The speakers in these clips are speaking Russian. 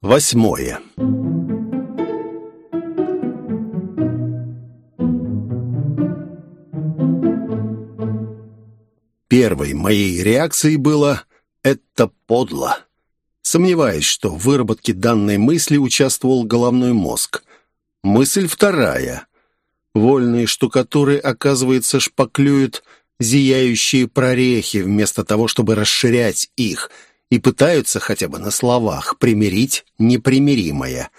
Восьмое. Первой моей реакцией было «это подло». Сомневаюсь, что в выработке данной мысли участвовал головной мозг. Мысль вторая. Вольные штукатуры, оказывается, шпаклюют зияющие прорехи вместо того, чтобы расширять их – и пытаются хотя бы на словах примирить непримиримое.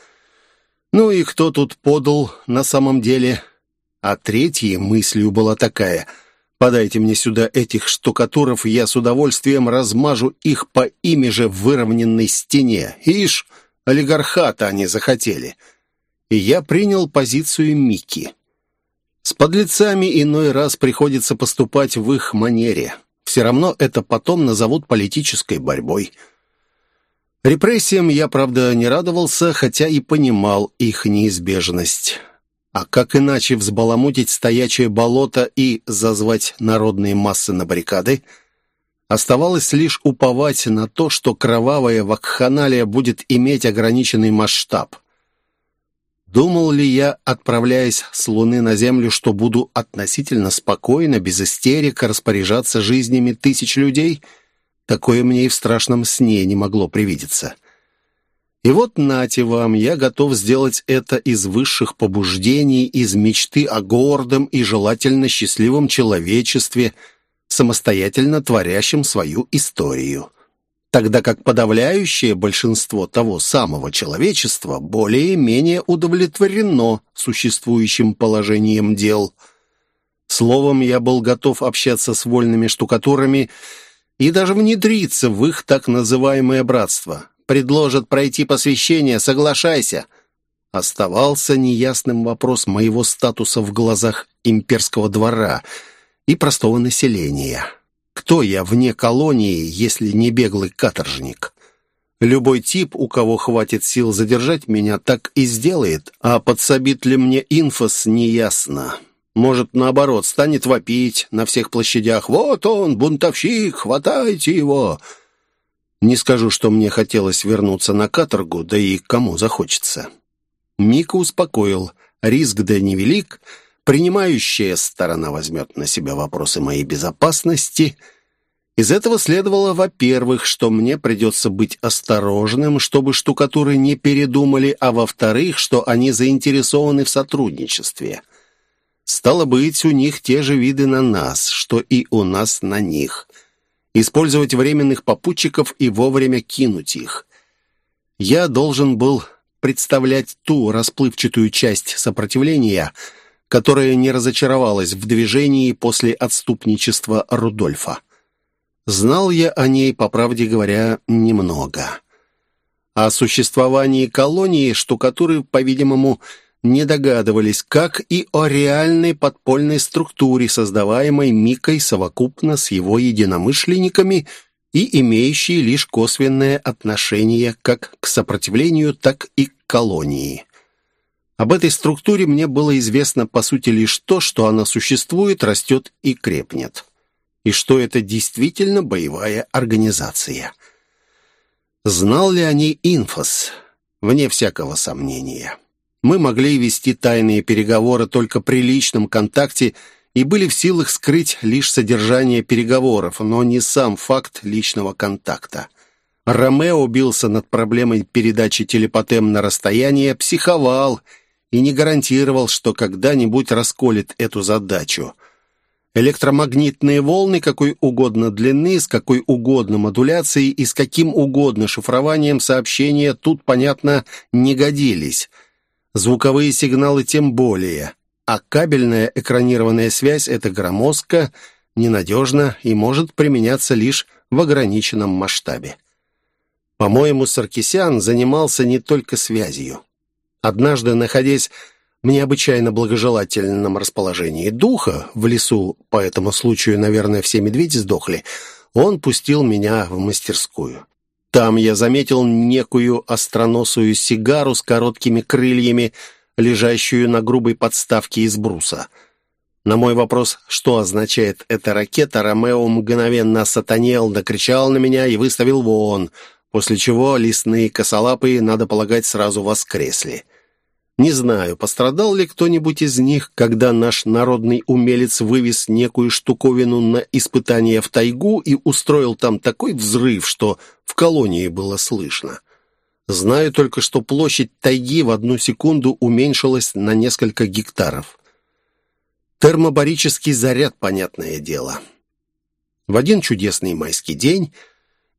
Ну и кто тут подал на самом деле? А третьей мыслью была такая «Подайте мне сюда этих штукатуров, я с удовольствием размажу их по ими же выровненной стене. Ишь, олигархата они захотели». И я принял позицию Микки. С подлецами иной раз приходится поступать в их манере. Все равно это потом назовут политической борьбой. Репрессиям я, правда, не радовался, хотя и понимал их неизбежность. А как иначе взбаламутить стоячее болото и зазвать народные массы на баррикады? Оставалось лишь уповать на то, что кровавая вакханалия будет иметь ограниченный масштаб – Думал ли я, отправляясь с Луны на Землю, что буду относительно спокойно, без истерик, распоряжаться жизнями тысяч людей? Такое мне и в страшном сне не могло привидеться. И вот, нате вам, я готов сделать это из высших побуждений, из мечты о гордом и желательно счастливом человечестве, самостоятельно творящем свою историю тогда как подавляющее большинство того самого человечества более-менее удовлетворено существующим положением дел. Словом, я был готов общаться с вольными штукатурами и даже внедриться в их так называемое братство. Предложат пройти посвящение, соглашайся. Оставался неясным вопрос моего статуса в глазах имперского двора и простого населения. Кто я вне колонии, если не беглый каторжник? Любой тип, у кого хватит сил задержать меня, так и сделает, а подсобит ли мне инфос, неясно. Может, наоборот, станет вопить на всех площадях. «Вот он, бунтовщик, хватайте его!» Не скажу, что мне хотелось вернуться на каторгу, да и кому захочется. Мика успокоил. Риск да невелик — принимающая сторона возьмет на себя вопросы моей безопасности. Из этого следовало, во-первых, что мне придется быть осторожным, чтобы штукатуры не передумали, а во-вторых, что они заинтересованы в сотрудничестве. Стало быть, у них те же виды на нас, что и у нас на них. Использовать временных попутчиков и вовремя кинуть их. Я должен был представлять ту расплывчатую часть сопротивления – которая не разочаровалась в движении после отступничества Рудольфа. Знал я о ней, по правде говоря, немного. О существовании колонии штукатуры, по-видимому, не догадывались, как и о реальной подпольной структуре, создаваемой Микой совокупно с его единомышленниками и имеющей лишь косвенное отношение как к сопротивлению, так и к колонии. Об этой структуре мне было известно, по сути, лишь то, что она существует, растет и крепнет. И что это действительно боевая организация. Знал ли о ней инфос? Вне всякого сомнения. Мы могли вести тайные переговоры только при личном контакте и были в силах скрыть лишь содержание переговоров, но не сам факт личного контакта. Ромео бился над проблемой передачи телепатем на расстояние, психовал и не гарантировал, что когда-нибудь расколет эту задачу. Электромагнитные волны какой угодно длины, с какой угодно модуляцией и с каким угодно шифрованием сообщения тут, понятно, не годились. Звуковые сигналы тем более. А кабельная экранированная связь — это громоздко, ненадежно и может применяться лишь в ограниченном масштабе. По-моему, Саркисян занимался не только связью. Однажды, находясь в необычайно благожелательном расположении духа, в лесу, по этому случаю, наверное, все медведи сдохли, он пустил меня в мастерскую. Там я заметил некую остроносую сигару с короткими крыльями, лежащую на грубой подставке из бруса. На мой вопрос, что означает эта ракета, Ромео мгновенно сатанел, накричал на меня и выставил вон. После чего лесные косолапые, надо полагать, сразу воскресли. Не знаю, пострадал ли кто-нибудь из них, когда наш народный умелец вывез некую штуковину на испытание в тайгу и устроил там такой взрыв, что в колонии было слышно. Знаю только, что площадь тайги в одну секунду уменьшилась на несколько гектаров. Термобарический заряд, понятное дело. В один чудесный майский день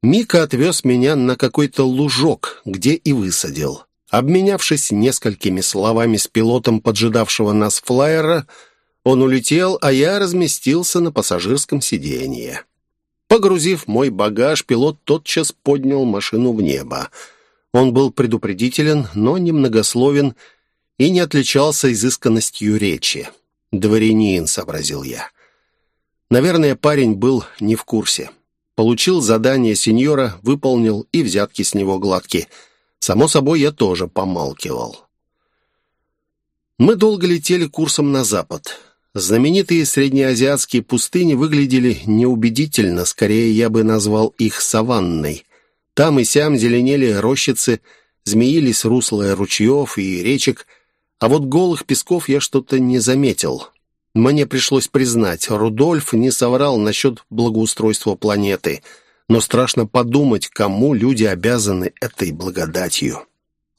Мика отвез меня на какой-то лужок, где и высадил. Обменявшись несколькими словами с пилотом поджидавшего нас флайера, он улетел, а я разместился на пассажирском сиденье. Погрузив мой багаж, пилот тотчас поднял машину в небо. Он был предупредителен, но немногословен и не отличался изысканностью речи. «Дворянин», — сообразил я. Наверное, парень был не в курсе. Получил задание сеньора, выполнил и взятки с него гладкие — Само собой, я тоже помалкивал. Мы долго летели курсом на запад. Знаменитые среднеазиатские пустыни выглядели неубедительно, скорее я бы назвал их саванной. Там и сям зеленели рощицы, змеились русла ручьев и речек, а вот голых песков я что-то не заметил. Мне пришлось признать, Рудольф не соврал насчет благоустройства планеты — но страшно подумать, кому люди обязаны этой благодатью.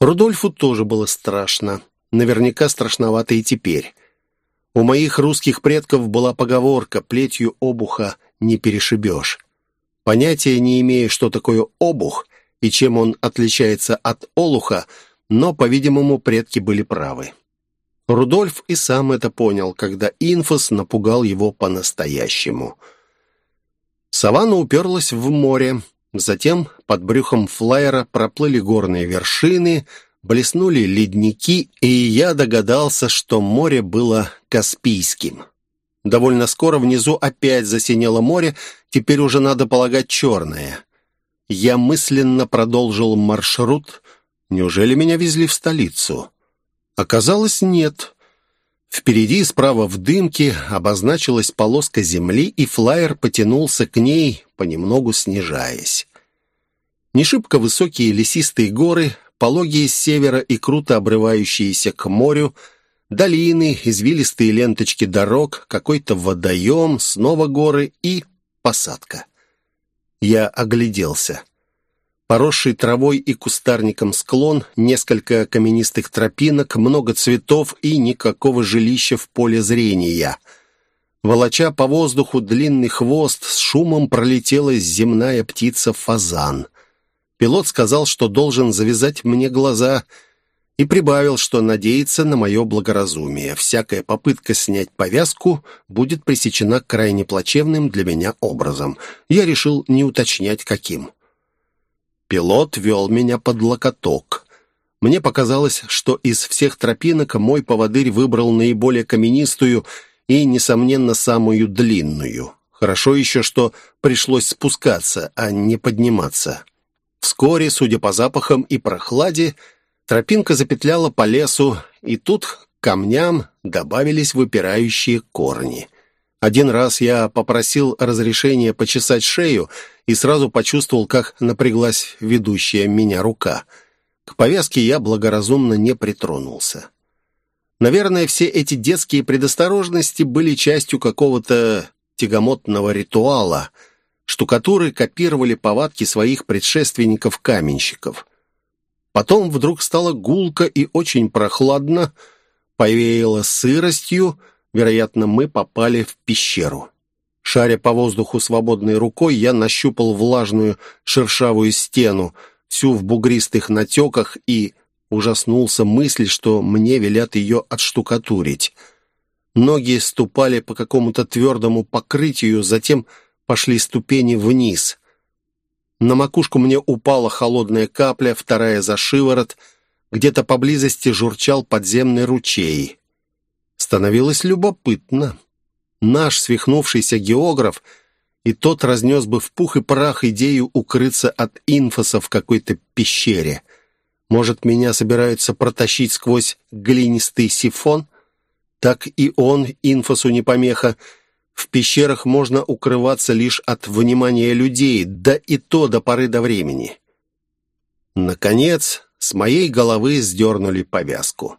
Рудольфу тоже было страшно. Наверняка страшновато и теперь. У моих русских предков была поговорка «плетью обуха не перешибешь». Понятия не имея, что такое обух и чем он отличается от олуха, но, по-видимому, предки были правы. Рудольф и сам это понял, когда инфос напугал его по-настоящему – Саванна уперлась в море. Затем под брюхом флайера проплыли горные вершины, блеснули ледники, и я догадался, что море было Каспийским. Довольно скоро внизу опять засинело море, теперь уже, надо полагать, черное. Я мысленно продолжил маршрут. Неужели меня везли в столицу? Оказалось, нет. Впереди, справа в дымке, обозначилась полоска земли, и флайер потянулся к ней, понемногу снижаясь. Не высокие лесистые горы, пологие с севера и круто обрывающиеся к морю, долины, извилистые ленточки дорог, какой-то водоем, снова горы и посадка. Я огляделся поросший травой и кустарником склон, несколько каменистых тропинок, много цветов и никакого жилища в поле зрения. Волоча по воздуху длинный хвост, с шумом пролетела земная птица-фазан. Пилот сказал, что должен завязать мне глаза, и прибавил, что надеется на мое благоразумие. Всякая попытка снять повязку будет пресечена крайне плачевным для меня образом. Я решил не уточнять, каким. Пилот вел меня под локоток. Мне показалось, что из всех тропинок мой поводырь выбрал наиболее каменистую и, несомненно, самую длинную. Хорошо еще, что пришлось спускаться, а не подниматься. Вскоре, судя по запахам и прохладе, тропинка запетляла по лесу, и тут к камням добавились выпирающие корни. Один раз я попросил разрешения почесать шею и сразу почувствовал, как напряглась ведущая меня рука. К повязке я благоразумно не притронулся. Наверное, все эти детские предосторожности были частью какого-то тягомотного ритуала. Штукатуры копировали повадки своих предшественников-каменщиков. Потом вдруг стало гулко и очень прохладно, повеяло сыростью, Вероятно, мы попали в пещеру. Шаря по воздуху свободной рукой, я нащупал влажную шершавую стену, всю в бугристых натеках, и ужаснулся мысли, что мне велят ее отштукатурить. Ноги ступали по какому-то твердому покрытию, затем пошли ступени вниз. На макушку мне упала холодная капля, вторая за шиворот. Где-то поблизости журчал подземный ручей. Становилось любопытно. Наш свихнувшийся географ и тот разнес бы в пух и прах идею укрыться от инфоса в какой-то пещере. Может, меня собираются протащить сквозь глинистый сифон? Так и он инфосу не помеха. В пещерах можно укрываться лишь от внимания людей, да и то до поры до времени. Наконец, с моей головы сдернули повязку.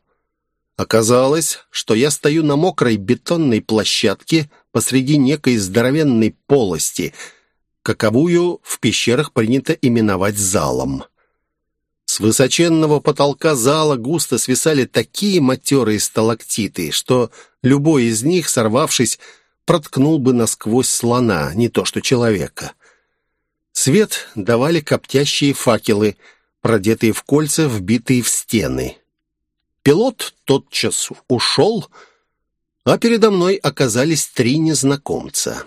Оказалось, что я стою на мокрой бетонной площадке посреди некой здоровенной полости, каковую в пещерах принято именовать залом. С высоченного потолка зала густо свисали такие матерые сталактиты, что любой из них, сорвавшись, проткнул бы насквозь слона, не то что человека. Свет давали коптящие факелы, продетые в кольца, вбитые в стены. Пилот тотчас ушел, а передо мной оказались три незнакомца.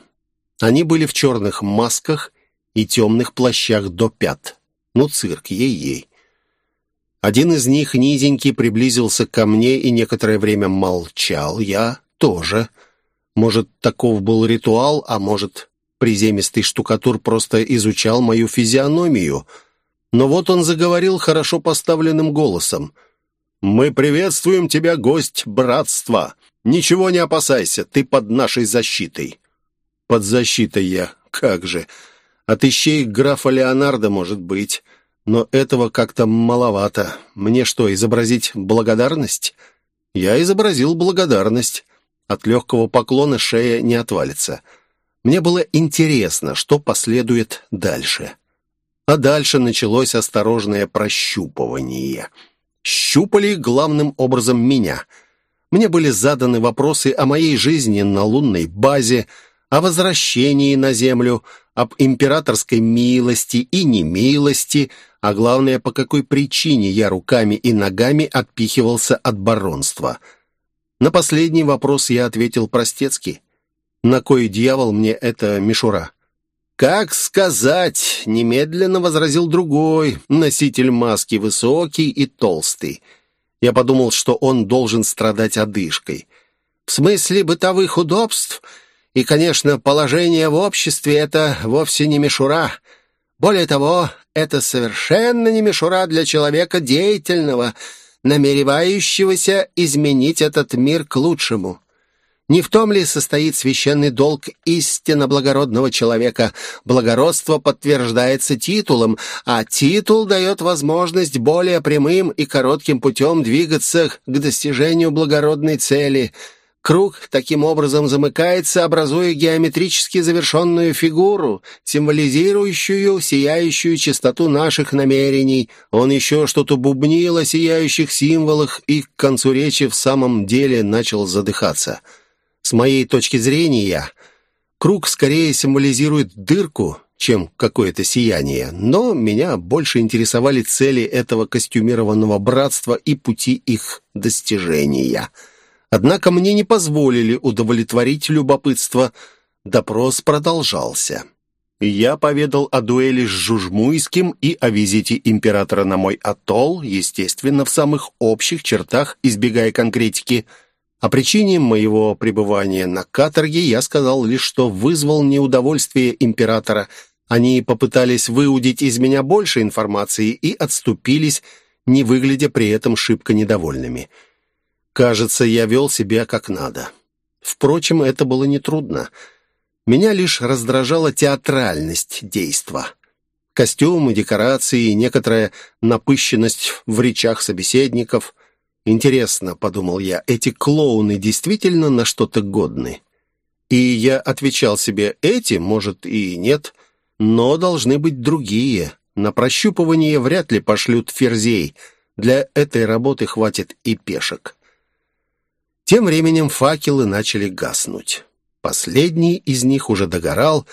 Они были в черных масках и темных плащах до пят. Ну, цирк, ей-ей. Один из них, низенький, приблизился ко мне и некоторое время молчал. Я тоже. Может, таков был ритуал, а может, приземистый штукатур просто изучал мою физиономию. Но вот он заговорил хорошо поставленным голосом. «Мы приветствуем тебя, гость братства. Ничего не опасайся, ты под нашей защитой». «Под защитой я, как же. От ищей графа Леонардо, может быть. Но этого как-то маловато. Мне что, изобразить благодарность?» Я изобразил благодарность. От легкого поклона шея не отвалится. Мне было интересно, что последует дальше. А дальше началось осторожное прощупывание. Щупали главным образом меня. Мне были заданы вопросы о моей жизни на лунной базе, о возвращении на Землю, об императорской милости и немилости, а главное, по какой причине я руками и ногами отпихивался от баронства – на последний вопрос я ответил простецки. На кой дьявол мне эта мишура? «Как сказать?» — немедленно возразил другой, носитель маски, высокий и толстый. Я подумал, что он должен страдать одышкой. В смысле бытовых удобств и, конечно, положение в обществе — это вовсе не мишура. Более того, это совершенно не мишура для человека деятельного — намеревающегося изменить этот мир к лучшему. Не в том ли состоит священный долг истинно благородного человека? Благородство подтверждается титулом, а титул дает возможность более прямым и коротким путем двигаться к достижению благородной цели – Круг таким образом замыкается, образуя геометрически завершенную фигуру, символизирующую сияющую чистоту наших намерений. Он еще что-то бубнил о сияющих символах и к концу речи в самом деле начал задыхаться. С моей точки зрения, круг скорее символизирует дырку, чем какое-то сияние, но меня больше интересовали цели этого костюмированного братства и пути их достижения — Однако мне не позволили удовлетворить любопытство. Допрос продолжался. Я поведал о дуэли с Жужмуйским и о визите императора на мой атолл, естественно, в самых общих чертах, избегая конкретики. О причине моего пребывания на каторге я сказал лишь, что вызвал неудовольствие императора. Они попытались выудить из меня больше информации и отступились, не выглядя при этом шибко недовольными. Кажется, я вел себя как надо. Впрочем, это было нетрудно. Меня лишь раздражала театральность действа. Костюмы, декорации, некоторая напыщенность в речах собеседников. Интересно, подумал я, эти клоуны действительно на что-то годны? И я отвечал себе, эти, может, и нет, но должны быть другие. На прощупывание вряд ли пошлют ферзей. Для этой работы хватит и пешек. Тем временем факелы начали гаснуть. Последний из них уже догорал,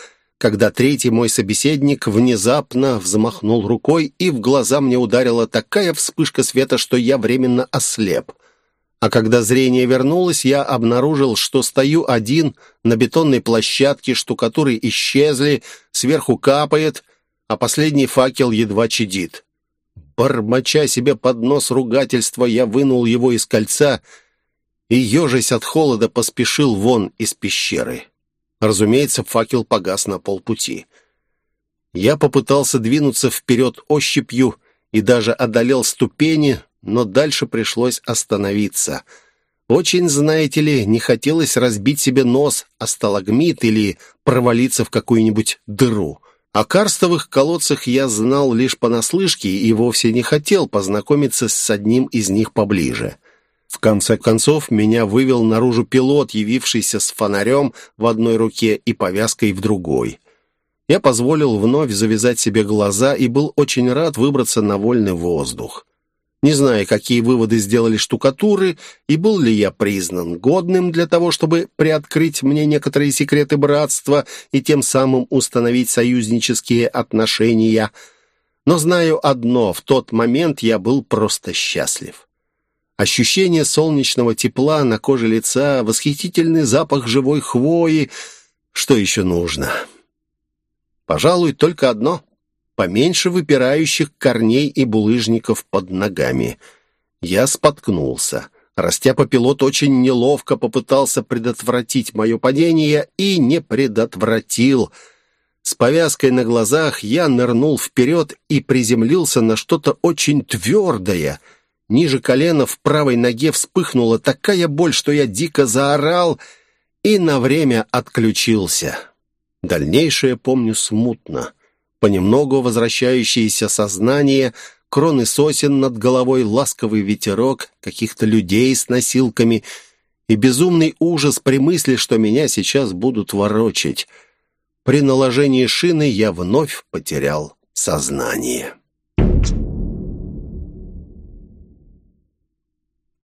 когда третий мой собеседник внезапно взмахнул рукой, и в глаза мне ударила такая вспышка света, что я временно ослеп. А когда зрение вернулось, я обнаружил, что стою один на бетонной площадке, штукатуры исчезли, сверху капает, а последний факел едва чадит. Бормоча себе под нос ругательства, я вынул его из кольца — и, ежась от холода, поспешил вон из пещеры. Разумеется, факел погас на полпути. Я попытался двинуться вперед ощупью и даже одолел ступени, но дальше пришлось остановиться. Очень, знаете ли, не хотелось разбить себе нос о сталагмит или провалиться в какую-нибудь дыру. О карстовых колодцах я знал лишь понаслышке и вовсе не хотел познакомиться с одним из них поближе. В конце концов, меня вывел наружу пилот, явившийся с фонарем в одной руке и повязкой в другой. Я позволил вновь завязать себе глаза и был очень рад выбраться на вольный воздух. Не знаю, какие выводы сделали штукатуры, и был ли я признан годным для того, чтобы приоткрыть мне некоторые секреты братства и тем самым установить союзнические отношения. Но знаю одно, в тот момент я был просто счастлив. Ощущение солнечного тепла на коже лица, восхитительный запах живой хвои. Что еще нужно? Пожалуй, только одно — поменьше выпирающих корней и булыжников под ногами. Я споткнулся. Растяпа-пилот очень неловко попытался предотвратить мое падение и не предотвратил. С повязкой на глазах я нырнул вперед и приземлился на что-то очень твердое. Ниже колена в правой ноге вспыхнула такая боль, что я дико заорал и на время отключился. Дальнейшее помню смутно понемногу возвращающееся сознание, кроны сосен над головой, ласковый ветерок, каких-то людей с носилками и безумный ужас при мысли, что меня сейчас будут ворочать. При наложении шины я вновь потерял сознание.